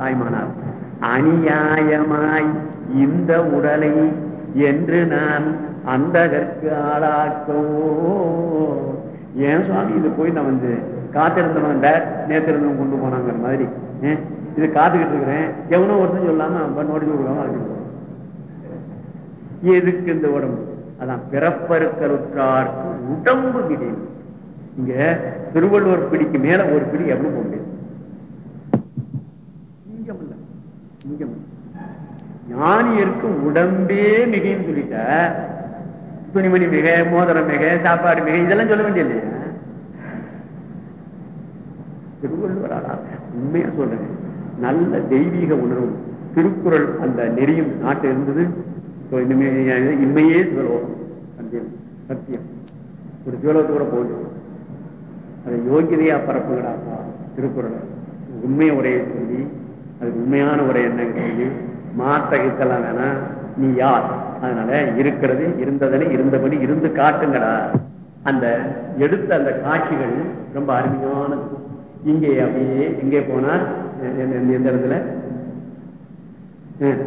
தாய்மானார். அநியாயமாய் இந்த உடலை என்று நான் அந்தகற்கு ஆளாக்கவோ ஏன் சுவாமி இது போய் நான் வந்து காத்திருந்தவன் நேத்திருந்தவன் கொண்டு போனாங்கிற மாதிரி. இது காத்துக்கிட்டு இருக்கிறேன். எவனோ ஒருத்தன் சொல்லாம நோடி கொடுக்காம அழைச்சிட்டு எதுக்கு இந்த உடம்பு? அதான் பிறப்பருக்கருற்றார்க்கு உடம்பு கிடையாது இங்க திருவள்ளுவர் பிடிக்கு மேல ஒரு பிடி எவ்வளவு போக முடியாது சிங்கம் இல்ல சிங்கம் இல்ல. ஞானியருக்கு உடம்பே மிகைன்னு சொல்லிட்ட. துணிமணி மிக மோதிரம் மிக சாப்பாடு மிக இதெல்லாம் சொல்ல வேண்டிய இல்லையா உண்மையா சொல்றேன். நல்ல தெய்வீக உணர்வு. திருக்குறள் அந்த நெறியும் நாட்டு இருந்தது. இன்மையே சத்தியம் சத்தியம். ஒரு கூட போகுது அதை யோகியதையா பரப்புகிறாப்பா திருக்குறள். உண்மை உரையை சொல்லி அதுக்கு உண்மையான உரை என்னன்னு சொல்லி மாற்ற நீ யார்? அதனால இருக்கிறது இருந்ததனை இருந்தபடி இருந்து காட்டுங்கடா. அந்த எடுத்த அந்த காட்சிகள் ரொம்ப அருமையானது. இங்கே அப்படியே எங்கே போனா எந்த இடத்துல? ஹம்.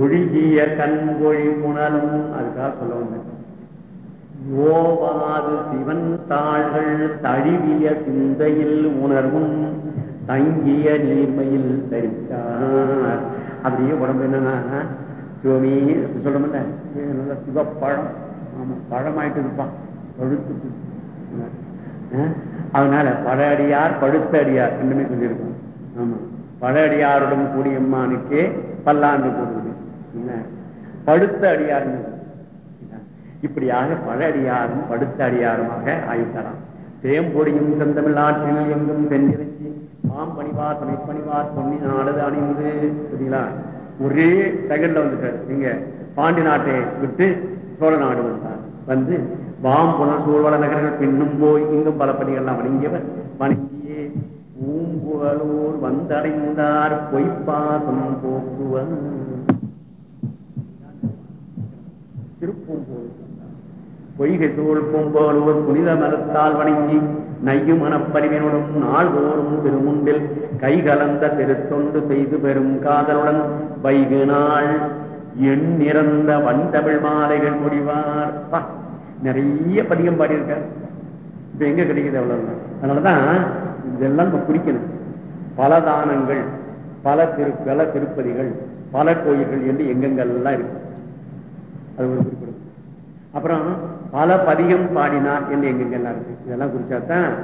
ஒழுகிய கண்கொழி உணரும் அதுக்காக சொல்ல வந்தேன். ஓவாது சிவன் தாள்கள் தழுவிய சிந்தையில் உணர்வும் தங்கிய நீர்மையில் தரித்தார். அப்படியே உடம்பு என்னன்னா சிவமி சொல்ல மாட்டேன் நல்ல ஆமா பழமாயிட்டு இருப்பான் பழுத்து அதனால பழ அடியார் பழுத்த அடியார் ரெண்டுமே சொல்லியிருக்கோம். ஆமா. பழ கூடிய கூடியம்மானுக்கே பல்லாண்டு கூடுது என்ன? பழுத்த அடியார் இப்படியாக பல அடியாரும் படுத்த அடியாருமாக ஆயிட்டாராம் தேம்பொடியும் செந்தமிழ் ஆற்றில் எங்கும் மாம் பணிவார் துணை பணிவார் பொன்னி நாடது அணிந்து. சரிங்களா ஒரே செகண்ட்ல வந்துட்டார். நீங்க பாண்டி நாட்டை விட்டு சோழ நாடு வந்தார். வந்து வாம் புனர் சூழ்வள நகர்கள் பின்னும் போய் இங்கும் பல பணிகள்லாம் வணங்கியவர் வணங்கியே ஊம்புகளூர் வந்தடைந்தார் பொய்ப்பாசம் போக்குவர். திருப்பூம்போது பொய்கை சூழ் பூம்போலூர் புனித மரத்தால் வணங்கி நையும் மனப்பறிவினுடன் நாள்தோறும் திருமுன்பில் கை கலந்த திருத்தொண்டு செய்து பெறும் காதலுடன் வைகு நாள். எண் நிறந்த வந்தமிழ் மாலைகள் முடிவார் நிறைய பதிகம் பாடியிருக்கார். இப்ப எங்க கிடைக்குது அவ்வளவுதான். அதனாலதான் இதெல்லாம் நம்ம குறிக்கணும். பல தானங்கள் பல திரு பல திருப்பதிகள் பல கோயில்கள் என்று எங்கெங்கெல்லாம் இருக்கு. அது ஒரு குறிப்பிடும். அப்புறம் பல பதிகம் பாடினார் என்று எங்கெங்கெல்லாம் இருக்கு. இதெல்லாம் குறிச்சாதான்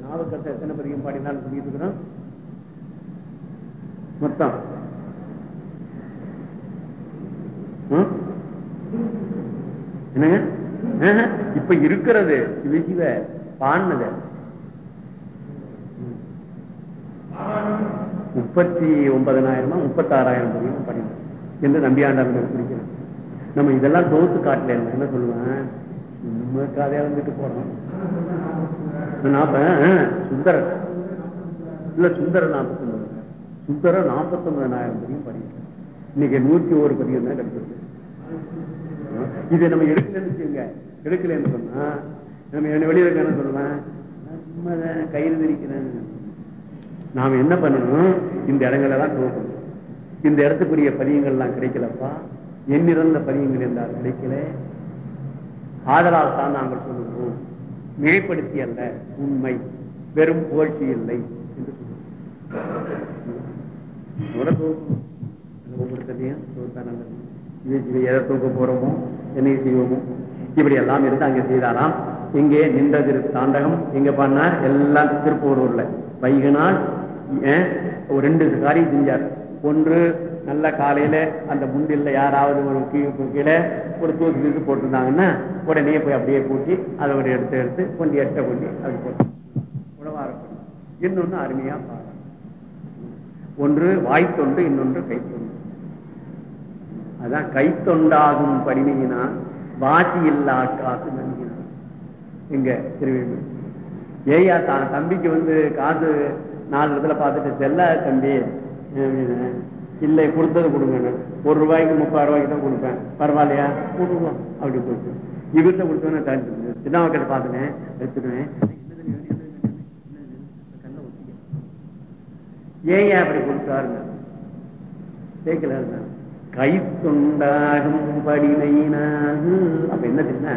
நம்ம வந்து இப்ப எத்தனை பதிகம் பாடினாலும் சொல்லிட்டு இருக்கிறோம். மொத்தம். என்னங்க? இப்ப இருக்கிறது. சிவ சிவ பாடினது. முப்பத்தி ஒன்பதனாயிரமா முப்பத்தாறாயிரம் பதிகம் பாடினார். என்று நம்பியாண்டார் குறிக்கிறேன். நம்ம இதெல்லாம் தொகுத்து காட்டல என்ன சொல்லுவேன்? நம்ம கதையா வந்துட்டு போறோம் நாப்ப சுந்தரன். இல்ல சுந்தரர் நாற்பத்தி ஒன்பது சுந்தரர் நாற்பத்தி ஒன்பதாயிரம் படிக்கிறேன் இன்னைக்கு நூத்தி ஒரு பதியம் தான் கிடைச்சிருக்கு. இதை நம்ம எடுக்கலன்னு வச்சுங்க எடுக்கலன்னு சொன்னா நம்ம என்ன வெளியில இருக்க என்ன சொல்லுவேன்? நம்ம கையில் இருக்கிறேன் நாம என்ன பண்ணணும்? இந்த இடங்களெல்லாம் தோக்கணும். இந்த இடத்துக்குரிய பதியங்கள்லாம் கிடைக்கலப்பா. எண்ணிறந்த பதியங்கள் என்றால் கிடைக்கல. ஆதலால் தான் நாங்கள் சொல்லுகிறோம் மிகைப்படுத்தி அல்ல உண்மை வெறும் புகழ்ச்சி இல்லை என்று சொல்லுவோம் எதை தூக்க போறோமோ என்ன செய்வோமோ? இப்படி எல்லாம் இருந்து அங்க செய்தாராம். இங்கே நின்ற திரு தாண்டகம் எங்க பண்ணார் எல்லாம் திருப்பூரூர்ல. வைகனால் ஒரு ரெண்டு காரியம் செஞ்சார். ஒன்று நல்ல காலையில அந்த முண்டில்ல யாராவது ஒரு கீழே ஒரு தூக்கி தூக்கி போட்டிருந்தாங்கன்னா உடனே போய் அப்படியே கூட்டி அதை ஒரு எடுத்து எடுத்து கொண்டு எட்ட கொண்டு அது போட்டு. உணவாரப்படும் இன்னொன்னு அருமையா பாரு ஒன்று வாய்த்தொண்டு இன்னொன்று கைத்தொண்டு. அதான் கைத்தொண்டாகும் படிமையினால் வாசி இல்லா காசு நன்கினான் எங்க ஏயா தான் தம்பிக்கு வந்து காசு நாலு இடத்துல பார்த்துட்டு செல்ல தம்பி. அப்படின்னு, இல்லை கொடுத்தது கொடுங்க ஒரு ரூபாய்க்கு முப்பது ரூபாய்க்கு தான் கொடுப்பேன். பரவாயில்லையா? கொடுவோம் அப்படி போச்சு. இவர்கிட்ட கொடுத்தவன தாண்டி சின்ன கிட்ட பார்த்துட்டேன். எடுத்துடுவேன் ஏன் ஏன் அப்படி கொடுத்தாருங்க? கேட்கல கை தொண்டாகும் படிமையினால் அப்ப என்ன தெரியுமா?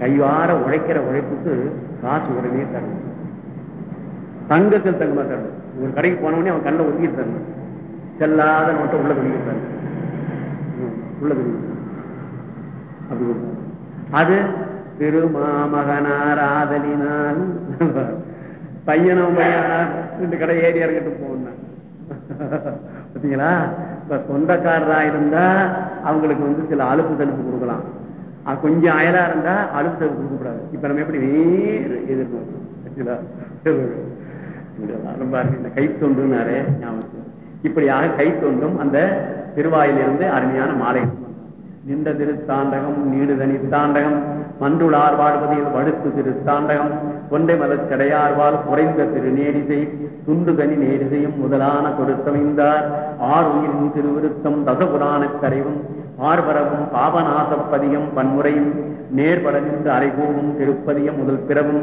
கைவார உழைக்கிற உழைப்புக்கு காசு உடனே தரணும். தங்கத்தில் தங்கமா தரணும். ஒரு கடைக்கு போனவொடனே அவன் கண்ணில் ஒதுக்கி தரணும். செல்லாத மட்டும் உள்ள துணிக்க உள்ள அப்படி அது திருமாமகனாராதலினால் பையனும் பையனா ரெண்டு கடை ஏறி இறங்கிட்டு போனான் பார்த்தீங்களா? இப்ப சொந்தக்காரரா இருந்தா அவங்களுக்கு வந்து சில அலுப்பு தடுப்பு கொடுக்கலாம். கொஞ்சம் அயலா இருந்தா அலுப்பு தடுப்பு கொடுக்க கூடாது இப்ப நம்ம எப்படி வேறு எதிர்பார்க்கணும் ரொம்ப இந்த கை தொண்டுனாரே ஞாபகம் இப்படியாக கை தொண்டும் அந்த திருவாயிலிருந்து அருமையான மாலை. நின்ற திருத்தாண்டகம் நீடுதனி தாண்டகம் மன்றுளார் வாழ்வதில் வடுத்து திருத்தாண்டகம் கொண்டை மலச்சடையார்வால் குறைந்த திரு நேரிசை துண்டுதனி நேரிசையும் முதலான கொடுத்தமைந்தார் ஆர் உயிரின் திருவிருத்தம் தசபுராணக் கரைவும் ஆர்வரவும் பாபநாசப்பதியும் பன்முறையும் நேர்பட நின்று அரைகூவும் திருப்பதியும் முதல் பிறவும்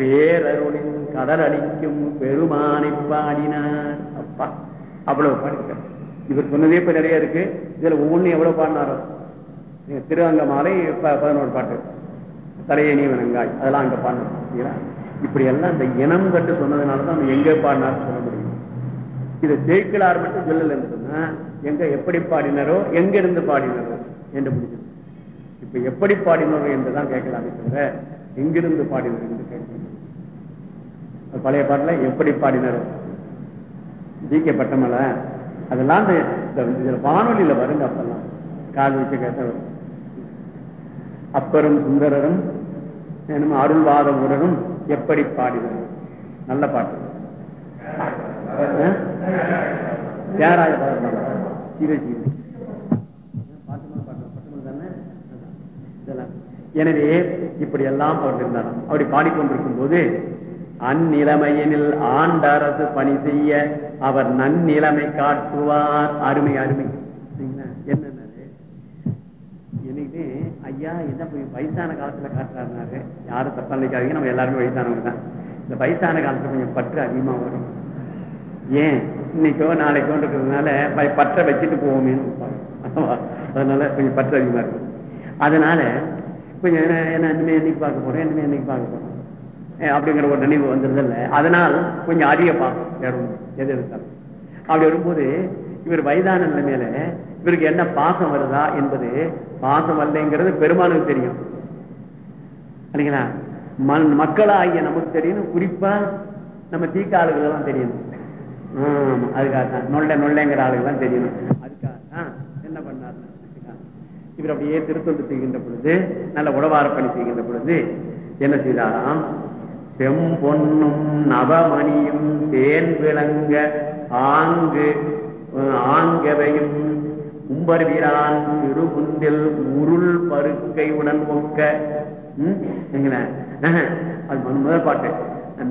பேரருளின் கடல் அளிக்கும் பெருமானை பாடினார். அப்பா. அவ்வளவு பாடினார் இவர் சொன்னதே இப்ப நிறைய இருக்கு. இதுல ஒவ்வொன்றும் எவ்வளவு பாடினாரோ? நீங்க திருவங்க மாலை பதினோரு பாட்டு. தலையணி வணங்காய். அதெல்லாம் அங்க பாடினா இப்படி எல்லாம் இந்த இனம் கட்டு சொன்னதுனாலதான் எங்க பாடினார் சொல்ல முடியும். இது தேய்க்கலார் மட்டும் சொல்லல எங்க எப்படி பாடினாரோ எங்க இருந்து பாடினாரோ என்று முடிஞ்சது. இப்ப எப்படி பாடினாரோ என்றுதான் கேட்கலாமே தவிர எங்கிருந்து பாடினார் என்று கேட்கணும் பழைய பாட்டுல எப்படி பாடினாரோ. ஜிகே பட்டமல. அதெல்லாம் இந்த வானொலியில வருங்க அப்பெல்லாம். கால் வச்ச கேட்ட அப்பரும் சுந்தரரும் என்னமோ அருள்வாத உடனும் எப்படி பாடினார். நல்ல பாட்டு. தியாகராஜ எனவே இப்படி எல்லாம் அவர் இருந்தார். அப்படி பாடிக்கொண்டிருக்கும் போது அந்நிலைமையினில் ஆண்டரசு பணி செய்ய அவர் நன்னிலைமை காட்டுவார். அருமை அருமை. என்னது என்னைக்கு ஐயா என்ன வயசான காலத்துல காட்டுறாருனாரு? யாரும் தப்பா நினைக்காதீங்க. நம்ம எல்லாருமே வயசானவங்க தான். இந்த வயசான காலத்துல கொஞ்சம் பற்று அதிகமா வரும். ஏன்? இன்னைக்கோ நாளைக்கோ இருக்கிறதுனால ப- பற்ற வச்சுட்டு போவோமேன்னு அதனால கொஞ்சம் பற்று அதிகமா இருக்கும். அதனால கொஞ்சம் என்ன என்ன இனிமே என்னைக்கு பார்க்க போறேன் இனிமே என்னைக்கு பார்க்க போறேன் அப்படிங்கிற ஒரு நினைவு வந்துருது இல்ல அதனால் கொஞ்சம் அறிய பார்க்கும் வேற எது எடுத்தாலும் அப்படி வரும்போது இவர் வயதான நிலைமையில இவருக்கு என்ன பாசம் வருதா என்பது பாசம் வரலைங்கிறது பெருமானுக்கு தெரியும். இல்லைங்களா மண் மக்களாகிய நமக்கு தெரியணும் குறிப்பா நம்ம தீக்க ஆளுகள் எல்லாம் தெரியணும் ஆமா அதுக்காக தான் நொல்ல நொல்லைங்கிற ஆளுகள்லாம் தெரியணும் அதுக்காக தான் என்ன பண்ணார் இவர் அப்படியே திருத்தொண்டு செய்கின்ற பொழுது நல்ல உடவார பணி செய்கின்ற பொழுது என்ன செய்தாராம்? செம்பொன்னும் நவமணியும் தேன் விளங்க ஆங்கு ஆங்கவையும் உம்பர் வீரான் திருகுந்தில் உருள் பருக்கையுடன் ஒக்க அது முதல் பாட்டு.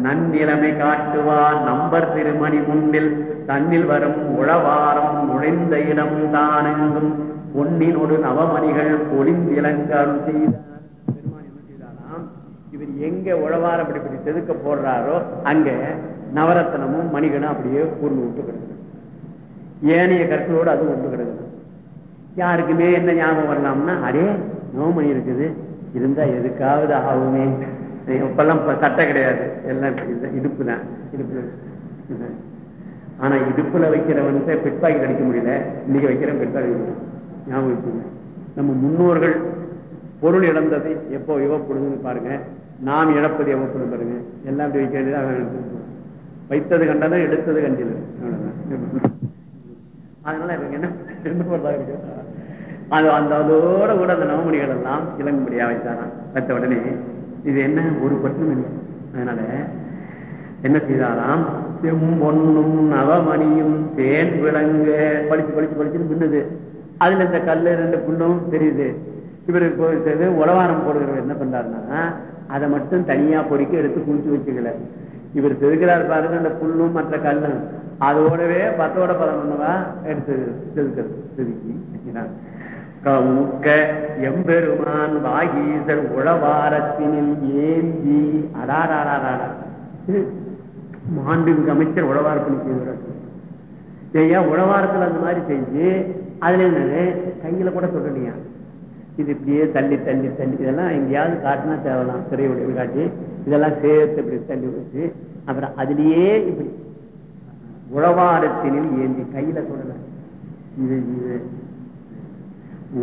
நன்னிலைமை காட்டுவார் நம்பர் திருமணி முன்பில் தன்னில் வரும் உழவாரம் நுழைந்த இடம் தானெங்கும் பொன்னினொடு நவமணிகள் பொழிந்திலங்காரம் செய்தார் இவர் எங்க உழவார் அப்படி இப்படி செதுக்க போடுறாரோ அங்க நவரத்தனமும் மணிகளும் அப்படியே கூர்ந்து விட்டு கிடக்குது. ஏனைய கற்களோடு அது ஒன்று கிடக்குது. யாருக்குமே என்ன ஞாபகம் வரலாம்னா அடே நோமணி இருக்குது. இருந்தா எதுக்காவது ஆகுமே. இப்பெல்லாம் சட்டை கிடையாது. எல்லாம் இடுப்பு தான். இடுப்புல ஆனா இடுப்புல வைக்கிறவன்ட்டு பிட்பாக்கெட் அடிக்க முடியல. இன்னைக்கு வைக்கிறவன் பிட்பாக்கெட் ஞாபகம் நம்ம முன்னோர்கள் பொருள் இழந்ததை எப்போ இழப்படுதுன்னு பாருங்க. நாம் இழப்பது எவ்வளவு பாருங்க. எல்லாம் அப்படி வைக்க அவன் வைத்தது கண்டதும் எடுத்தது கண்டில் அதனால இவங்க என்ன என்ன பண்றாங்க இருக்கு அது அந்த அதோட கூட அந்த நவமணிகள் எல்லாம் இளங்கும்படியா வைத்தாராம். வைத்த உடனே இது என்ன? ஒரு பட்டும் இல்லை. அதனால என்ன செய்தாராம்? செம்பொன்னும் நவமணியும் தேன் விளங்க படிச்சு படிச்சு படிச்சுன்னு பின்னுது. அதுல இந்த கல்லு ரெண்டு புண்ணும் தெரியுது. இவருக்கு போயிட்டு உழவாரம் போடுகிறவர் என்ன பண்றாருன்னா அதை மட்டும் தனியா பொடிக்க எடுத்து குளிச்சு வச்சுக்கல இவர் செதுக்கிறார் பாருங்க அந்த புல்லும் மற்ற கல்லும். அதோடவே பத்தோட பதம் பண்ணவா எடுத்து செதுக்கிறது செதுக்கி வைக்கிறார். எம்பெருமான் வாகீசர் உழவாரத்தினில் ஏந்தி அடாராடாடா மாண்புமிகு அமைச்சர் உழவார்ப்பணி செய்வார் ஐயா உழவாரத்துல அந்த மாதிரி செஞ்சு அதுல என்னது? கையில கூட சொல்லலையா இது இப்படியே தள்ளி தள்ளி தள்ளி. இதெல்லாம் எங்கேயாவது காட்டினா தேவலாம். திரையுடைய காட்டி இதெல்லாம் சேர்த்து இப்படி தள்ளி வச்சு அப்புறம் அதுலயே இப்படி உழவாரத்தினில் ஏந்தி கையில சொல்லல இது இது.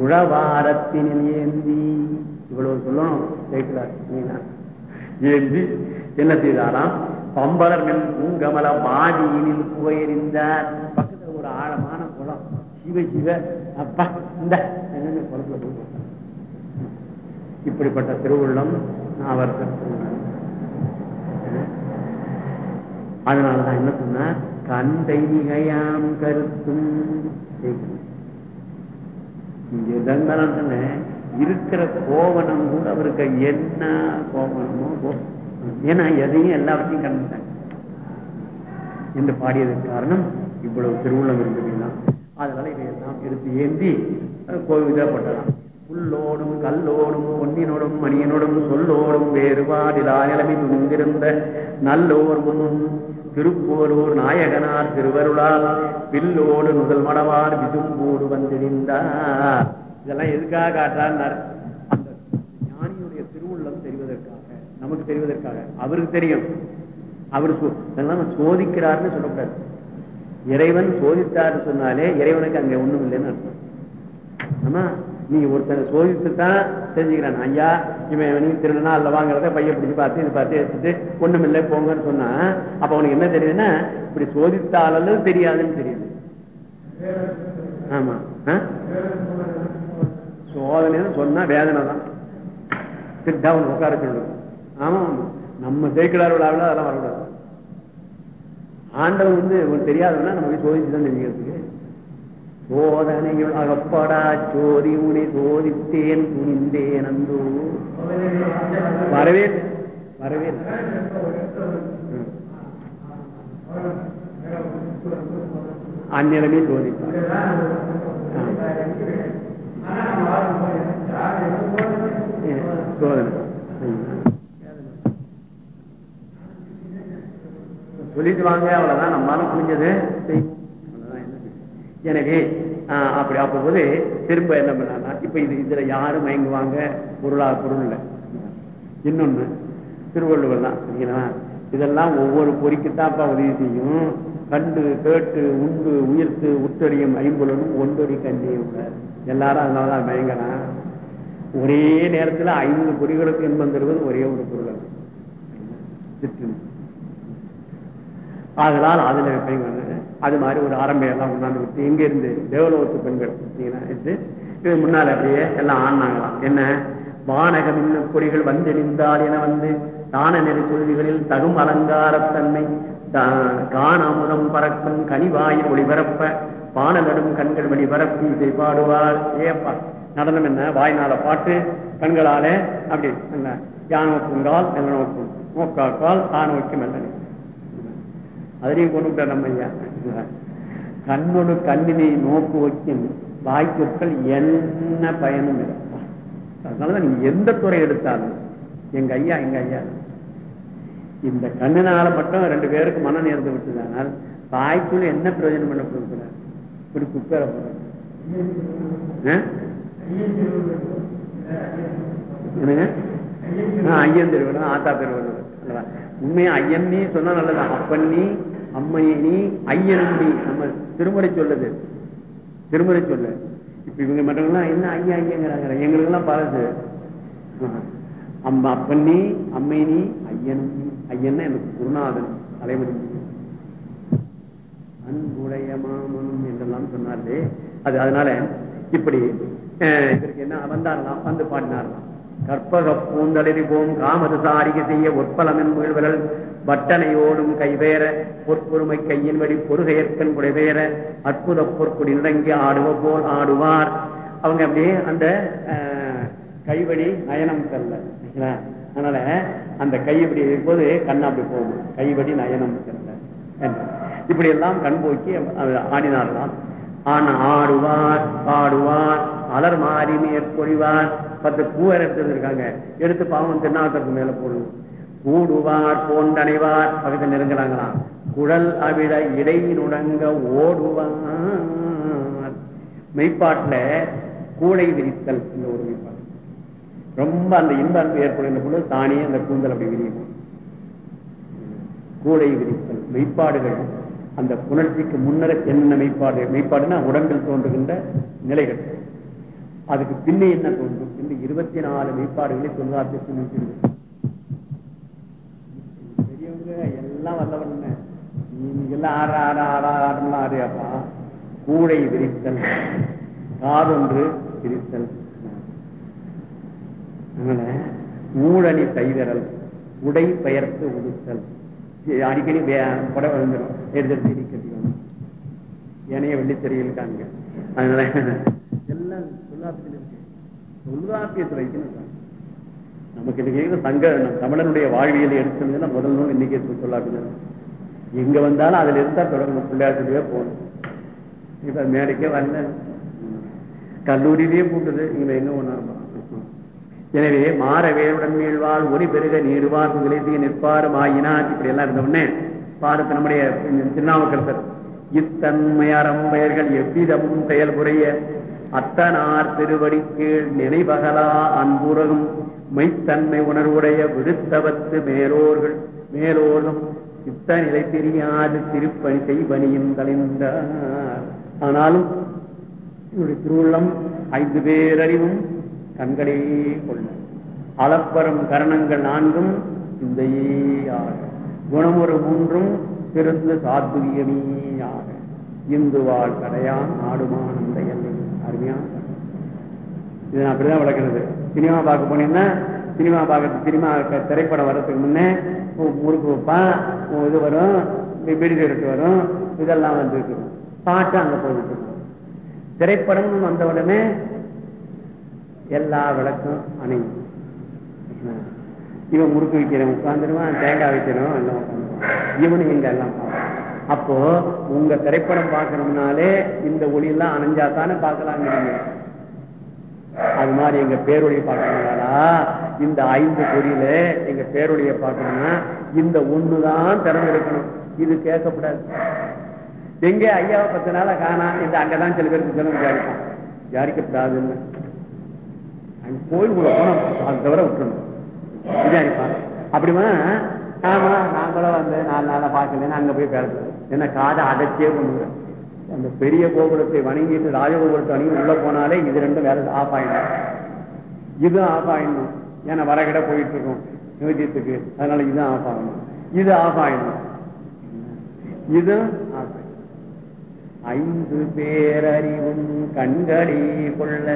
உழவாரத்தினில் ஏந்தி. இவ்வளவு சொல்லணும் கேட்கிறார் ஏந்தி. என்ன செய்தாராம்? பம்பலர் மின் பூங்கமல பாதியினில் புகையறிந்தார். பக்கத்துல ஒரு ஆழமான குளம். சிவ சிவ. அப்பா இந்த. குளத்துல போய் இப்படிப்பட்ட திருவுள்ளம் அவர் அதனாலதான் என்ன சொன்ன கண்டை மிகையாம் கருத்தும் இங்க இதெல்லாம் இருக்கிற கோவனம் கூட அவருக்கு என்ன கோவனமோ ஏன்னா எதையும் எல்லாவற்றையும் கண்டுட்டாங்க என்று பாடியதற்கு காரணம் இவ்வளவு திருவுள்ளம் இருக்குதுன்னா அதனால இதையெல்லாம் எடுத்து ஏந்தி கோவிதப்பட்டலாம் புல்லோடும் கல்லோடும் பொன்னினோடும் மணியனோடும் சொல்லோடும் வேறுபாடிலா நிலைமை நல்லோர் முன்னும் திருப்போரூர் நாயகனார் திருவருளால் பில்லோடு முதல் மடவார் விசும்போடு வந்திருந்தார். இதெல்லாம் எதுக்காக காட்டார் அந்த ஞானியுடைய திருவுள்ளம் தெரிவதற்காக நமக்கு தெரிவதற்காக. அவருக்கு தெரியும். அவர் இதெல்லாம் சோதிக்கிறார்னு சொல்லக்கூடாது. இறைவன் சோதித்தார் சொன்னாலே இறைவனுக்கு அங்க ஒண்ணும் இல்லைன்னு அர்த்தம். ஆமா? நீங்க ஒருத்தனை சோதித்து தான் தெரிஞ்சுக்கிறான். ஐயா இவன் நீ திருடனா அல்லவாங்கிறத பையன் பைய பார்த்து இது பார்த்து எடுத்துட்டு ஒண்ணும் இல்லை போங்கன்னு சொன்னா அப்ப அவனுக்கு என்ன தெரியுதுன்னா இப்படி சோதித்தாலும் தெரியாதுன்னு தெரியுது. ஆமா. சோதனைன்னு சொன்னா வேதனை தான். திட்டா அவன் உட்கார சொல்லுவோம் ஆமா நம்ம ஜெயிக்கிறார் விழாவில் அதெல்லாம் வரக்கூடாது. ஆண்டவன் வந்து தெரியாதவனா நம்ம போய் சோதிச்சு தான் தெரிஞ்சுக்கிறதுக்கு. சோதனையுள் அகப்படா சோதி உனை சோதித்தேன் துணிந்தேன் அந்தோ வரவே வரவே அந்நிலமே சோதிப்பார். சோதனை. சொல்லிட்டு வாங்க அவ்வளவுதான். நம்மளால புரிஞ்சது எனவே அப்படி அப்போது திரும்ப என்ன பண்ணா இப்ப இது இதுல யாரும் மயங்குவாங்க? பொருளா பொருள் இல்லை. இன்னொன்னு திருவள்ளுவர் தான் சரிங்களா இதெல்லாம் ஒவ்வொரு பொறிக்குத்தான்ப்பா உதவி செய்யும். கண்டு கேட்டு உண்டு உயிர்த்து உத்தடியும் ஐம்புலனும் ஒன்றொடி கண்ணே எல்லாரும் அதனாலதான் மயங்கலாம். ஒரே நேரத்துல ஐந்து பொறிகளுக்கு இன்பம் தருவது ஒரே ஒரு பொருள் சிற்று ஆகலால் அதுல பெண்கள் அது மாதிரி ஒரு ஆரம்பம் எல்லாம் கொண்டாந்து விட்டு எங்க இருந்து தேவலோகத்து பெண்கள் இது முன்னால அப்படியே எல்லாம் ஆனாங்களாம் என்ன? வானக இன்னும் கொடிகள் வந்தெளிந்தால் என வந்து தான நெறி சொல்லிகளில் தகும் அலங்காரத்தன்மை காணாமுதம் பறக்கும் கனிவாயில் ஒளிபரப்ப பானலடும் கண்கள் வெளிபரப்பி இதை பாடுவார் ஏப்பா நடனம் என்ன? வாய்நாள பாட்டு கண்களாலே அப்படி என்ன? யானை நோக்குங்கால் நோக்கும் நோக்காக்கால் தான் நோக்கி மெல்லனை. அதிலையும் கொண்டு விட்டார் நம்ம ஐயா. கண்ணோடு கண்ணினை நோக்கு வைக்கும் வாய்ப்புகள் என்ன பயனும் இல்லை. அதனாலதான் நீங்க எந்த துறை எடுத்தாலும் எங்க ஐயா எங்க ஐயா. இந்த கண்ணினால மட்டும் ரெண்டு பேருக்கு மனம் நேர்ந்து விட்டதானால் வாய்க்குள்ள என்ன பிரயோஜனம் பண்ண போகிறார் இப்படி குப்பேற போறாங்க என்னங்க? ஐயன் திருவிழா ஆத்தா திருவிழா உண்மையா ஐயன் நீ சொன்னா நல்லது அப்பன் நீ அம்மையினி நீ ஐயன் நம்ம திருமுறை சொல்லுது. திருமுறை சொல்லு. இப்ப இவங்க மற்றவங்களாம் என்ன ஐயா ஐயங்கிறாங்க? எங்களுக்கு எல்லாம் பழது அம்மா அப்பன் நீ அம்மை நீ நீ. எனக்கு குருநாதன் தலைவலி அன்புடைய மாமனும் என்றெல்லாம் சொன்னாரு அது அதனால இப்படி இவருக்கு என்ன வந்தாரலாம் வந்து பாடினாரலாம் கற்பக பூந்தளரி போம் காமது சாரிகை செய்ய ஒற்பலமின் விரல் வட்டனையோடும் கைவேற பொற்பொருமை கையின் வழி பொறுகையற்கன் குடைவேற அற்புத பொற்குடி நடங்கி ஆடுவ போல் ஆடுவார். அவங்க அப்படியே அந்த கைவழி நயனம் செல்ல அதனால அந்த கை இப்படி இருக்கும்போது கண் அப்படி போகும். கைவடி நயனம் செல்ல இப்படி எல்லாம் கண் போக்கி ஆடினார்களாம். ஆனா ஆடுவார் பாடுவார் அலர் மாறி மேற்கொழிவார் பத்து பூவர் எடுத்து இருக்காங்க எடுத்து பாவம் திருநாட்டத்துக்கு மேல போடுவோம். கூடுவார் போன்றடைவார் பக்கத்தில் நெருங்குறாங்களாம். குழல் அவிட இடை நுடங்க ஓடுவார். மெய்ப்பாட்டுல கூடை விரித்தல் இந்த ஒரு மெய்ப்பாடு ரொம்ப அந்த இன்ப அன்பு ஏற்படுகின்ற பொழுது தானே அந்த கூந்தல் அப்படி விரியும். கூடை விரித்தல் மெய்ப்பாடுகள். அந்த புணர்ச்சிக்கு முன்னர் என்ன மெய்ப்பாடு? மெய்ப்பாடுனா உடம்பில் தோன்றுகின்ற நிலைகள். அதுக்கு பின்னே என்ன தோன்றும்? இந்த இருபத்தி நாலு மெய்ப்பாடுகளை தொல்காப்பியத்தில் நிறுத்திடுது பெரியவங்க எல்லாம் வல்லவன் நீங்க எல்லாம் ஆற ஆற ஆற ஆடலாம் ஆறியாப்பா. கூடை விரித்தல். காதொன்று விரித்தல். அதனால ஊழனி தைதரல் உடை பெயர்த்து உடுத்தல். அடிக்கடி வே- புடவை வந்துடும் எடுத்து கட்டிக்கணும் ஏனைய வெள்ளித்தறிகள் காண்க அதனால எல்லாம் இருக்கு. தொல்லாப்பியத்தில் வைக்கணும் நமக்கு இன்னைக்கு சங்க தமிழனுடைய வாழ்வியல் எடுத்துன்னா முதல் நூல் இன்னைக்கு சொல்லாப்பியம் எங்க வந்தாலும் அதுல இருந்தா தொடர்ந்து பிள்ளையாட்டுலயே போகணும். இப்ப மேடைக்கே வரல. கல்லூரியிலேயே கூட்டுது. இங்க எங்க ஒண்ணு எனவே மாற வேருடன் மீழ்வாள் ஒளி பெருக நீடுவார் விளைத்து நிற்பாரும் ஆயினார். இப்படி எல்லாம் இருந்த உடனே பாடத்து நம்முடைய சின்னாமக்கருத்தர் இத்தன்மையாரம் பெயர்கள் எவ்விதமும் செயல்புரிய அத்தனார் திருவடி கீழ் நினைவகலா அன்புறகும் மெய்த்தன்மை உணர்வுடைய விடுத்தவத்து மேலோர்கள் மேலோர்களும் சித்த நிலை தெரியாது திருப்பணி செய்வனியும் கலைந்தார் ஆனாலும் இவருடைய திருவுள்ளம் ஐந்து பேரறிவும் கண்களே கொள்ளும். அளப்பரும் கரணங்கள் நான்கும் சிந்தையேயாக குணமுறு மூன்றும் திருந்து சாத்துவியமேயாக இந்துவாள் கடையான் நாடுமானந்த எல்லை. அருமையான இது நான் அப்படிதான் வளர்க்கறது சினிமா பார்க்க போனீங்கன்னா சினிமா பார்க்க சினிமா திரைப்படம் வர்றதுக்கு முன்னே முறுக்கு வைப்பான் இது வரும் பி- வரும் இதெல்லாம் வந்து இருக்குது பாட்டு அங்க போயிட்டு திரைப்படம் வந்த உடனே எல்லா விளக்கும் அணையும். இவன் முறுக்கு வைக்கிறவன் உட்காந்துருவான் தேங்காய் வைக்கிறவன் எல்லாம் உட்காந்துருவான் இவனு இங்க எல்லாம் பார்ப்பான். அப்போ உங்க திரைப்படம் பாக்கணும்னாலே இந்த ஒளியெல்லாம் அணைஞ்சா தானே பார்க்கலாங்கிறீங்க. அது மாதிரி எங்க பேரொழியை பார்க்கணும்னாலா இந்த ஐந்து பொறியில எங்க பேரொழியை பார்க்கணும்னா இந்த ஒண்ணுதான் திறந்திருக்கணும். இது கேட்கப்படாது. எங்க ஐயாவை பத்து நாளா காணா இந்த அங்கதான் சில பேருக்கு தினம் விசாரிப்பான். விசாரிக்கப்படாதுன்னு. அங்க போனோம் போனா அது தவிர விட்டுணும் விசாரிப்பான். அப்படிமா ஆமா நான் கூட வந்து நாலு நாளா பார்க்கலன்னு அங்க போய் பேசுறது என்ன காதை அடைச்சே கொண்டு அந்த பெரிய கோபுரத்தை வணங்கிட்டு ராஜகோபுரத்தை வணங்கி உள்ள போனாலே இது ரெண்டும் வேலை ஆஃப் ஆயிடும். இது ஆஃப் ஆயிடணும் ஏன்னா வரகிட போயிட்டு இருக்கும். நிவத்தியத்துக்கு அதனால இது ஆஃப் ஆகணும் இது ஆஃப் ஆயிடணும் இது ஆஃப் ஐந்து பேரறிவும் கண்களே கொள்ள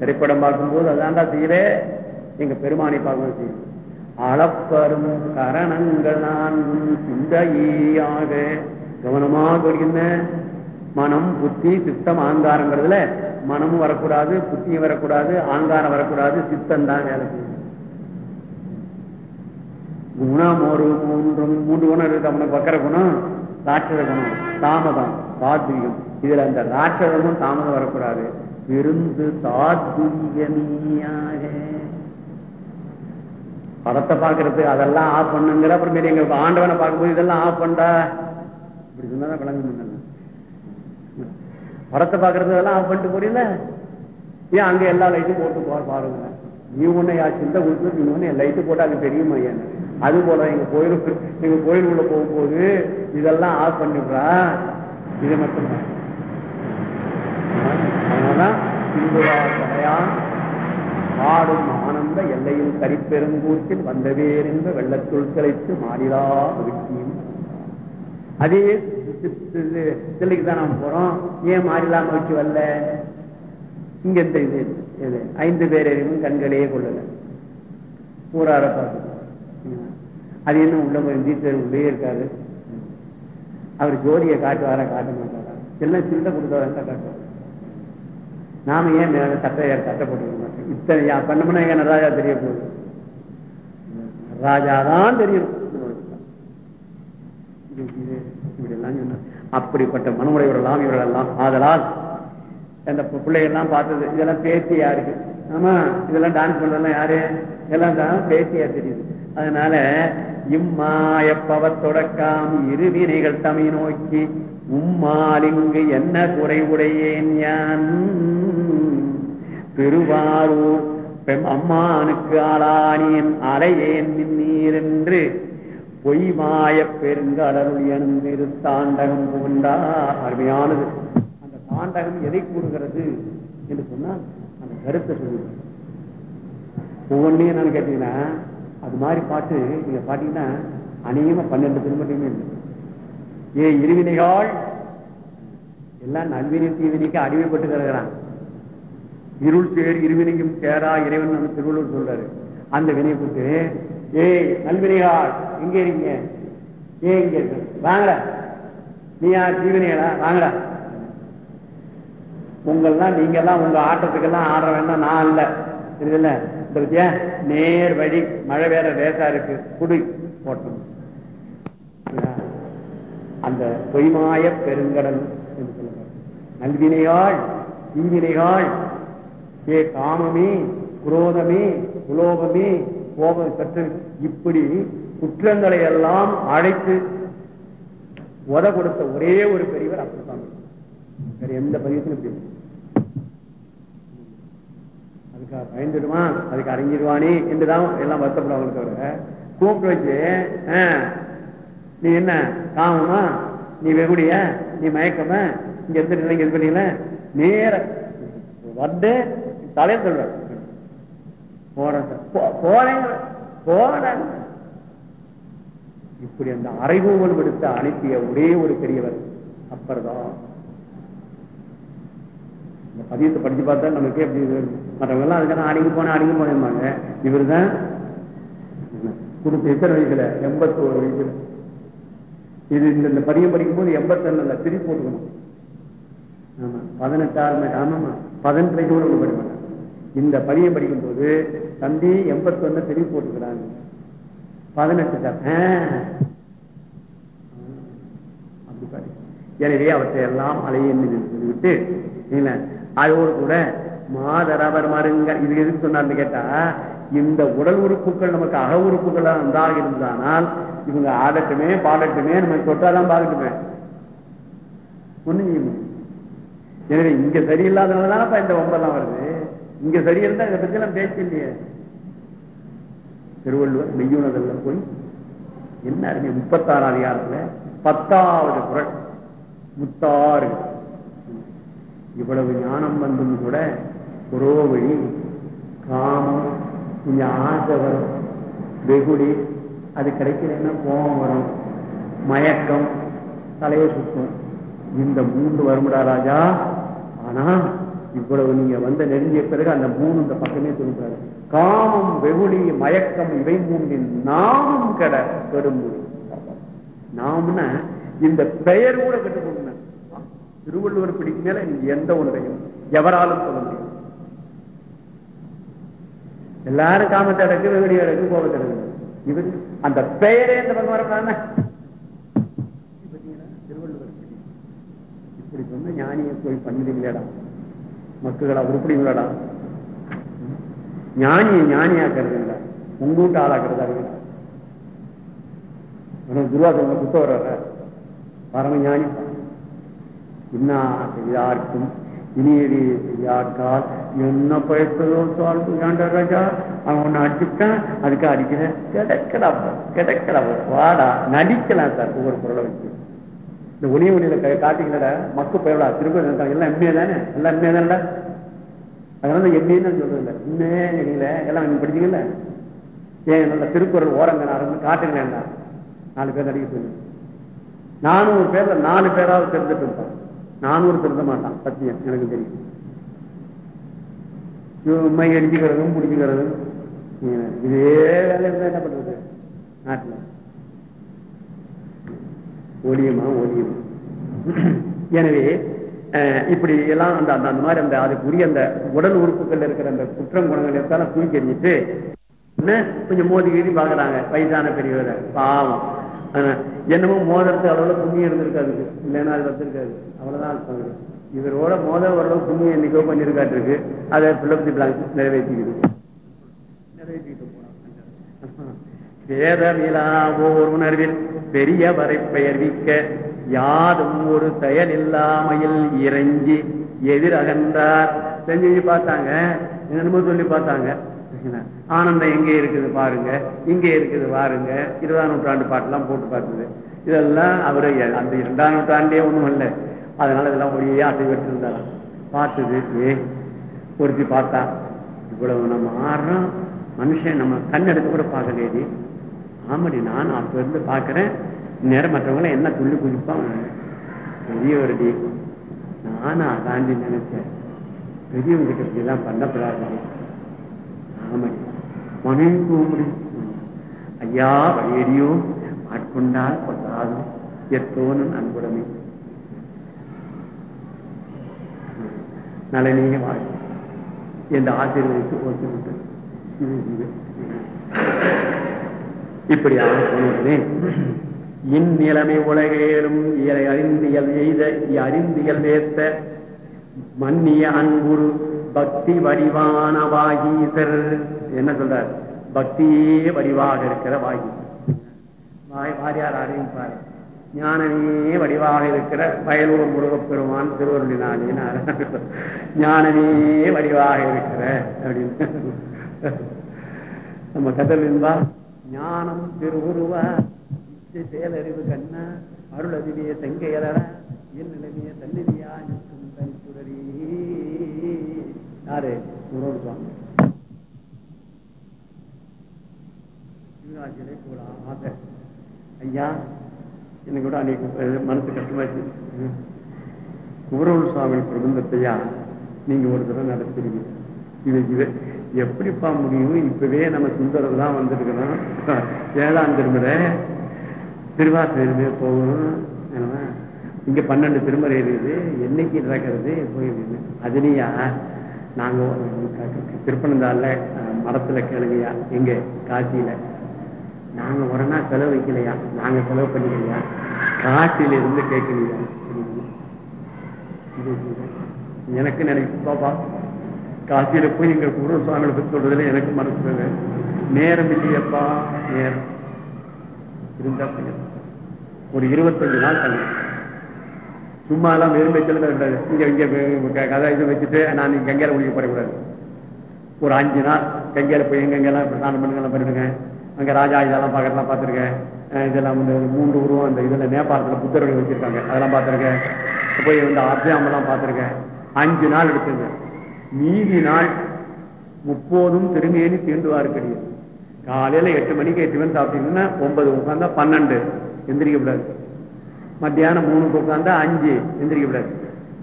திரைப்படம் பார்க்கும்போது அதான்டா செய்யற. எங்க பெருமானை பார்க்கும்போது செய்யும் அளப்பரும் கரணங்கள் நான்கும் சிந்தையாக. கவனமாக வருகின்ற மனம் புத்தி சித்தம் ஆங்காரங்கிறதுல மனமும் வரக்கூடாது புத்தியும் வரக்கூடாது ஆங்காரம் வரக்கூடாது சித்தம் தான் வேலை குணம் ஒரு மூன்றும் மூன்று குணம் இருக்கு அவனுக்கு வக்கர குணம் ராட்சத குணம் தாமதம் சாத்வியம் இதுல அந்த ராட்சதமும் தாமதம் வரக்கூடாது. விருந்து சாத்வியமியாக படத்தை பாக்குறது அதெல்லாம் ஆஃப் பண்ணுங்கிற அப்புறமேல எங்க ஆண்டவனை பார்க்கும்போது இதெல்லாம் ஆஃப் பண்ணா இப்படி சொன்னாதான் விளங்க முடியல. படத்தை பாக்குறது இதெல்லாம் ஆஃப் பண்ணிட்டு போறீங்களா ஏன் அங்க எல்லா லைட்டும் போட்டு போற பாருங்க. நீ ஒண்ணு யா சிந்த கொடுத்து நீ ஒண்ணு லைட்டு போட்டு அங்க தெரியுமா ஏன் அது போல எங்க கோயிலுக்கு எங்க கோயிலுக்குள்ள போகும்போது இதெல்லாம் ஆஃப் பண்ணிடுறா. இது மட்டும்தான். அதனாலதான் இந்துரா கடையா ஆடும் எல்லையில் கரிப்பெருங்கூற்றில் வந்தவேர் என்ற வெள்ளத்துள் கிளைத்து மாறிலா மகிழ்ச்சியும் அதே தில்லைக்கு தான் நாம் போறோம். ஏன் மாறிலா மகிழ்ச்சி வரல இங்க இந்த இது இது ஐந்து பேரையும் கண்களே கொள்ளல. ஊரார பார்த்து. அது என்ன உள்ள போய் தீர்த்தர் உள்ளே இருக்காரு. அவர் ஜோதியை காட்டுவாரா காட்ட மாட்டாரா? எல்லாம் சில்ல கொடுத்தவரா காட்டுவார். நாம ஏன் மேல சட்டை சட்டை இத்தனை யா- எங்க நடராஜா தெரிய போகுது. ராஜா தான் தெரியும் அப்படிப்பட்ட மனமுடையவர்களாம் இவர்களெல்லாம் ஆதலால் அந்த பிள்ளைகள்லாம் பார்த்தது. இதெல்லாம் பேத்தியா இருக்கு. ஆமா இதெல்லாம் டான்ஸ் பண்றதெல்லாம் யாரு? எல்லாம் தான் பேத்தியா தெரியுது. அதனால இம்மாயப்பவ தொடக்காம் இருவினைகள் தமை நோக்கி உம்மாலிங்கு என்ன குறைவுடையேன் யான்? திருவாரூர் பெம் அம்மானுக்கு ஆளானியன் அலையேன் மின்னீர் என்று பொய்மாய பெருங்கடலுள் எனும் தாண்டகம் புகண்டார் அருமையானது. அந்த தாண்டகம் எதை கூறுகிறது என்று சொன்னால் அந்த கருத்தை சொல்லுங்க ஒவ்வொன்றையும் என்னன்னு கேட்டீங்கன்னா அது மாதிரி பாட்டு நீங்க பாத்தீங்கன்னா அநேகமா பன்னெண்டு திருமணமே இல்லை ஏ இருவினைகள் எல்லாம் நல்வினை தீவினைக்கு அடிமைப்பட்டு கிடக்கிறான். இருள் சேர் இருவினையும் சேரா இறைவன் நம்ம திருவள்ளுவர் சொல்றாரு. அந்த வினையை கூட்டு ஏய் நல்வினைகள் எங்க இருக்கீங்க? ஏ இங்க இருக்க வாங்கடா. நீ யார்? தீவினைகளா வாங்கடா. உங்கள்லாம் நீங்க எல்லாம் உங்க ஆட்டத்துக்கெல்லாம் ஆடுற வேண்டாம். நான் இல்ல தெரியல பத்தியா? நேர் வழி மழை வேற லேசா இருக்கு. குடி. போட்டோம். அந்த பொய்மாய பெருங்கடல் என்று சொல்லுங்க நல்வினையாள் தீவினைகள் ஏ காமமே குரோதமே குலோபமே கோபம் சற்று இப்படி குற்றங்களை எல்லாம் அழைத்து உத கொடுத்த ஒரே ஒரு பெரியவர் அப்படித்தான் வேற எந்த பதியத்திலும் இப்படி அதுக்காக பயந்துடுவான் அதுக்கு அறிஞ்சிடுவானே என்றுதான் எல்லாம் வருத்தப்படுவாங்க தவிர கூப்பிட்டு வச்சு நீ என்ன காமமா? நீ வெகுடிய? நீ மயக்கமா? இங்க எந்த நிலைங்க இது பண்ணீங்கள நேர. வந்து தலை சொல்ற போறேன் சார். போறேன் போறேன். இப்படி அந்த அறைகூவல் விடுத்து அனுப்பிய ஒரே ஒரு பெரியவர் அப்பர்தான். இந்த பதியத்தை படிச்சு பார்த்தா நமக்கே எப்படி மற்றவங்க எல்லாம் அதுக்கான அடிங்க போன அடங்கி போனேம்பாங்க இவர் தான் கொடுத்த எத்தனை வயசுல? எண்பத்தோரு வயசுல. இது இந்த இந்த பதியம் படிக்கும்போது எண்பத்தொன்னுல திருப்பி போட்டுக்கணும். ஆமா பதினெட்டாறு மணி ஆமாமா பதினெட்டு வயசு கூட படிப்பாங்க இந்த இந்த படிக்கும் படிக்கும்போது தம்பி எண்பத்தொன்னு தெளிவு போட்டுக்கிறாங்க பதினெட்டு தான். அப்படி பாரு. எனவே அவற்றை எல்லாம் அலைய சொல்லிவிட்டு அதோடு கூட மாதரவர் மருங்க இது எதுக்கு சொன்னார்னு கேட்டா இந்த உடல் உறுப்புகள் நமக்கு அக உறுப்புகள் நன்றாக இருந்தானால் இவங்க ஆடட்டுமே பாடட்டுமே நம்ம தொட்டாதான் பாடட்டுமே. ஒண்ணு செய்ய முடியும் எனவே இங்க சரியில்லாதனாலதான் இந்த ஒன்பதாம் வருது? இங்க சரி இருந்தா இதை பத்தி எல்லாம் பேச்சு இல்லையே திருவள்ளுவர் மெய்யுணர்தல்ல போய் என்ன அருமை முப்பத்தாறு அதிகாரத்துல பத்தாவது குரல். முத்தாறு. இவ்வளவு ஞானம் வந்தும் கூட புரோவழி காமம் கொஞ்சம் ஆசை வரும். வெகுடி அது கிடைக்கலன்னா கோபம் வரும். மயக்கம் தலையை சுத்தம். இந்த மூன்று வருமுடா ராஜா. ஆனா இவ்வளவு நீங்க வந்த நெருங்கிய பிறகு அந்த மூணு இந்த பக்கமே சொல்றாரு காமம் வெகுளி மயக்கம் இவை மூன்றின் நாமும் கட கெடும்புடி நாம்னா இந்த பெயர் கூட கெட்டு திருவள்ளுவர் பிடிக்கும் மேல நீங்க எந்த ஒன்றையும் எவராலும் சொல்ல முடியும் எல்லாரும் காமத்தை அடக்கு வெகுடி அடக்கு கோபத்தை அடக்கு. இவர் அந்த பெயரே இந்த பக்கம் வரக்கூடாது திருவள்ளுவர் இப்படி சொன்ன ஞானியை போய் பண்ணுறீங்களேடா மக்களா உருப்படிங்களாடா ஞானியை ஞானியாக்குறதுங்களா உங்க வீட்டு ஆளாக்குறதா இருக்கா துருவாசன குத்த வர்ற பரம ஞானி. இன்னா செய்யார்க்கும் இனியடி செய்யாக்கால் என்ன பயத்ததோ சால்பு ராஜா? அவன் ஒன்னு அடிச்சுட்டான் அதுக்கு அடிக்கிறேன் கிடைக்கடா கிடைக்கடா வாடா நடிக்கலாம் சார் ஒவ்வொரு பொருளை வச்சு. இந்த ஒளி ஒளியில காட்டிக்கலட மக்கு போயிடா திரும்ப எல்லாம் எம்ஏ தானே? எல்லாம் எம்ஏ தானடா? அதனால எம்ஏன்னு சொல்றது உண்மையே நீங்கள எல்லாம் நீங்க படிச்சீங்கல்ல ஏன் நல்ல திருக்குறள் ஓரங்க நான் காட்டுங்களேன் நாலு பேர் நடிக்க சொல்லி. நானூறு பேர்ல நாலு பேராவது தெரிஞ்சுட்டு இருப்பான். நானூறு திருந்த மாட்டான் சத்தியம் எனக்கு தெரியும். உண்மை அடிச்சுக்கிறதும் பிடிச்சிக்கிறதும் இதே வேலை என்ன பண்றது நாட்டுல. ஒளியமா ஒளியும்? எனவே இப்படி எல்லாம் அந்த அந்த அந்த மாதிரி அந்த அதுக்குரிய அந்த உடல் உறுப்புகள் இருக்கிற அந்த குற்றம் குணங்கள் இருந்தாலும் தூக்கி எறிஞ்சிட்டு கொஞ்சம் மோதி கீதி பாக்குறாங்க வயசான பெரியவரை. பாவம். என்னமோ மோதறது அளவுல புண்ணியம் இருந்திருக்காது. இல்லைன்னா அது வந்திருக்காது. அவ்வளவுதான் இருப்பாங்க இவரோட மோத ஓரளவு புண்ணியம் என்னைக்கோ பண்ணிருக்காட்டிருக்கு. அதை பிள்ளை பிளான் நிறைவேற்றிக்கிது. நிறைவேற்றிட்டு போனோம் உணர்வில் பெரியவரை பெயர்விக்க யாதும் ஒரு செயல் இல்லாமையில் இறங்கி எதிரகன்றார். செஞ்சு பார்த்தாங்க. என்னமோ சொல்லி பார்த்தாங்க. ஆனந்தம் எங்கே இருக்குது பாருங்க. இங்கே இருக்குது பாருங்க இருபதாம் நூற்றாண்டு பாட்டெல்லாம் போட்டு பார்த்தது. இதெல்லாம் அவரு அந்த இரண்டாம் நூற்றாண்டே ஒண்ணும் இல்லை அதனால இதெல்லாம் ஒளியே ஆசை வச்சிருந்தாராம் பார்த்தது ஏ ஒருத்தி பார்த்தா இவ்வளவு நம்ம ஆடுறோம் மனுஷன் நம்ம கண் எடுத்து கூட பார்க்கலையே ஆமாடி நான் அப்ப இருந்து பாக்குறேன் நேரம் மற்றவங்கள என்ன துள்ளி குதிப்பான் பெரியவரடி. நானும் அதாண்டி நினைச்சேன். பெரியவங்க கிட்ட இப்படிலாம் பண்ணப்படாது ஆமாடி. மனைவி கூமுடி ஐயா வழியடியோ. ஆட்கொண்டால் கொண்டாது எத்தோனும் அன்புடமே. நலனே வாழ் என்று ஆசீர்வதித்து ஒத்துவிட்டு இது இது. இப்படியாக சொன்னே இந்நிலைமை உலகேறும் இயலை அறிந்தியல் எய்த அறிந்தியல் வேத்த மன்னிய அன்புரு பக்தி வடிவான வாகீசர் என்ன சொல்றார்? பக்தியே வடிவாக இருக்கிற வாகி வாரியார் அறிவிப்பார் ஞானமே வடிவாக இருக்கிற வயலூர் முருகப்பெருமான் திருவருளினாலே ஞானமே வடிவாக இருக்கிற அப்படின்னு. நம்ம கதல் என்பா ஞானம் திருவுருவா. செயலறிவு கண்ணா அருள் அதிவிய செங்கையலர என் நிலைமைய தன்னிதியா நிற்கும் தனிச்சுடரி யாரு? குரோடு சுவாமி. சிவராஜிலே கூட ஆசை ஐயா எனக்கு கூட அன்னைக்கு மனசு கஷ்டமாச்சு குமரவன் சுவாமி பிரபந்தத்தையா நீங்க ஒரு தடவை நடத்துறீங்க இது இது எப்படிப்பா முடியும்? இப்பவே நம்ம சுந்தரம் தான் வந்திருக்கிறோம் ஏழாம் திருமுறை திருவாசூருமே போகணும். இங்க பன்னெண்டு திருமுறை இருக்குது. என்னைக்கு நடக்கிறது? போய் அதுலயா நாங்க திருப்பனந்தால மரத்துல கேளுங்கய்யா. எங்க? காசியில. நாங்க உடனே செலவு வைக்கலையா? நாங்க செலவு பண்ணிக்கலையா? காட்சியில இருந்து கேட்கலையா? எனக்கு நினைப்பு பாப்பா காசியில போய் எங்க குரு சுவாமிகளை பத்தி சொல்றதுல எனக்கு மனசு நேரம் இல்லையப்பா நேரம். இருந்தா ஒரு இருபத்தஞ்சு நாள் தங்க. சும்மா எல்லாம் வெறும் வைக்கல இங்க இங்க கதை இது வச்சுட்டு நான் நீங்க கங்கையில குளிக்க போறக்கூடாது. ஒரு அஞ்சு நாள் கங்கையில போய் எங்க எங்கெல்லாம் ஸ்நானம் பண்ணுங்கெல்லாம் பண்ணிடுங்க அங்க ராஜா இதெல்லாம் பார்க்கறதெல்லாம் பார்த்துருக்கேன். இதெல்லாம் வந்து மூன்று உருவம் அந்த இதுல நேபாளத்துல புத்தர்கள் வச்சிருக்காங்க. அதெல்லாம் பார்த்துருக்கேன். போய் வந்து அபியாமெல்லாம் பார்த்துருக்கேன். அஞ்சு நாள் எடுத்துங்க மீதி நாள் முப்போதும் திருமேனி தீண்டுவார் கிடையாது காலையில எட்டு மணிக்கு டிஃபன் சாப்பிட்டீங்கன்னா ஒன்பது உட்காந்தா பன்னெண்டு எந்திரிக்க கூடாது. மத்தியானம் மூணுக்கு உட்காந்தா அஞ்சு எந்திரிக்க கூடாது.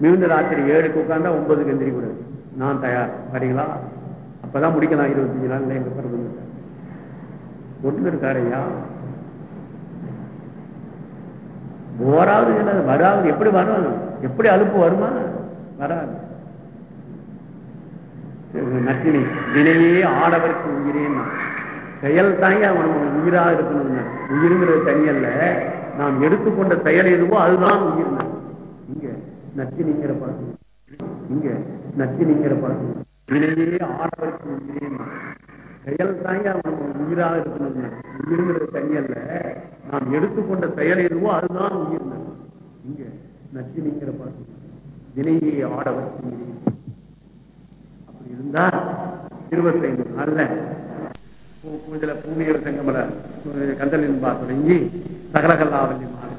மிகுந்த ராத்திரி ஏழுக்கு உட்காந்தா ஒன்பதுக்கு எந்திரிக்க கூடாது. நான் தயார் வரீங்களா? அப்பதான் முடிக்கலாம் இருபத்தஞ்சு நாள்ல எங்க பிறகு ஒன்று இருக்காரையா போராவது என்ன வராது எப்படி வரும் எப்படி அலுப்பு வருமா? வராது. நச்சினை வினையே ஆடவருக்கு உயிரேன்னா செயல் தாங்க அவன் உயிராக இருக்கணும் உயிருங்கிறது தனியல்ல. நாம் எடுத்துக்கொண்ட செயல் எதுவோ அதுதான் உயிர். இங்க நச்சினிங்கிற பாட்டு. இங்க நச்சினிங்கிற பாட்டு. வினையே ஆடவருக்கு உயிரேன்னா செயல் தாங்க அவன் உயிராக இருக்கணும் உயிருங்கிறது தனியல்ல. நாம் எடுத்துக்கொண்ட செயல் எதுவோ அதுதான் உயிர். இங்க நச்சினிங்கிற பாட்டு. வினையே ஆடவருக்கு உயிரேன் இருந்தா இருபத்தைந்து நாள்ல பூஜல பூமியர் செங்கமல கந்தலின் தொடங்கி சகலகல்லாவல்லி மாலை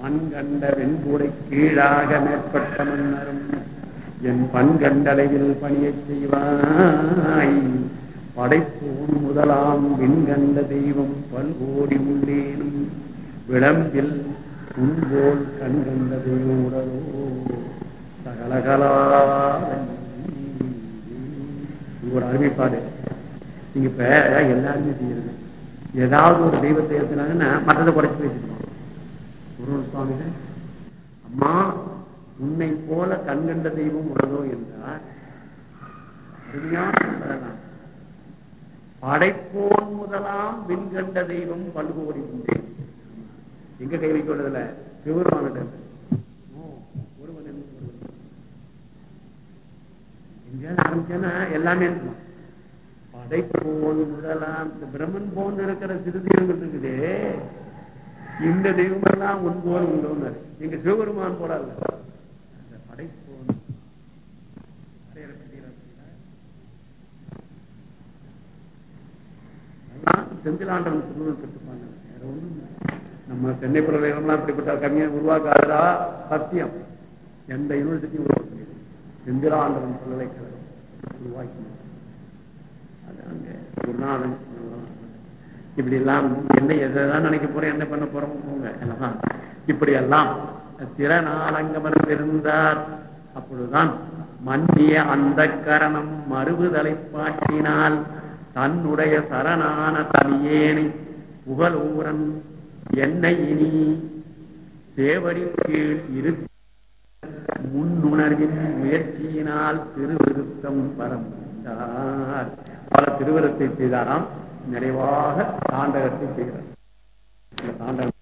மண் கண்ட வெண்கூடை கீழாக மேற்பட்ட மன்னரும் என் பண் கண்டளவில் பணியை செய்வாய். படைப்போன் முதலாம் விண்கண்ட தெய்வம் பல்கோடி உள்ளேனும் விளம்பில் உன்போல் கண்கண்ட தெய்வம் உடலோ. சகலகலா ஒரு அருமைப்பாடு நீங்க இப்ப எல்லாருமே செய்யறது. ஏதாவது ஒரு தெய்வத்தை ஏற்றினாங்கன்னா மற்றதை குறைச்சி பேசிடுவாங்க குரு சுவாமிகள் அம்மா உன்னை போல கண்கண்ட தெய்வம் உள்ளதோ என்றார் படைப்போன் முதலாம் விண்கண்ட தெய்வம் பல்கோடி உண்டே எங்க கை வைக்கிறதுல சிவருமான எங்க ஆரம்பிச்சேன்னா எல்லாமே இருக்கும்? படைப்போன் முதலாம் இந்த பிரம்மன் போன் இருக்கிற சிறு தெய்வங்கள் இருக்குது. இந்த தெய்வம் எல்லாம் உன் போல் எங்க சிவபெருமான் போல அந்த படைப்போன் அடையாள பெட்டியில திருவள்ளுவர் பெற்றுப்பாங்க வேற ஒண்ணும் நம்ம சென்னை பல்கலைக்கழகம்லாம் இப்படிப்பட்ட கம்மியா உருவாக்காதா சத்தியம். எந்த யூனிவர்சிட்டியும் உருவாக்க முடியாது பல்கலைக்கழகம் உருவாக்கி அது அங்க குருநாதன் இப்படி எல்லாம் என்ன எதான் நினைக்க போறோம் என்ன பண்ண போறோம்? போங்க எல்லாம் இப்படி எல்லாம் திறனாலங்கமர் இருந்தார் அப்பொழுதுதான் மன்னிய அந்த கரணம் மறுவுதலை பாட்டினால் தன்னுடைய சரணான தனியேனை புகழூரன் என்னை இனி சேவடி கீழ் இரு முன்னுணர்வின் முயற்சியினால் திருவிருத்தம் பரந்தார் பல திருவிருத்தை செய்தாராம். நிறைவாக தாண்டகத்தை செய்தார் தாண்டகம்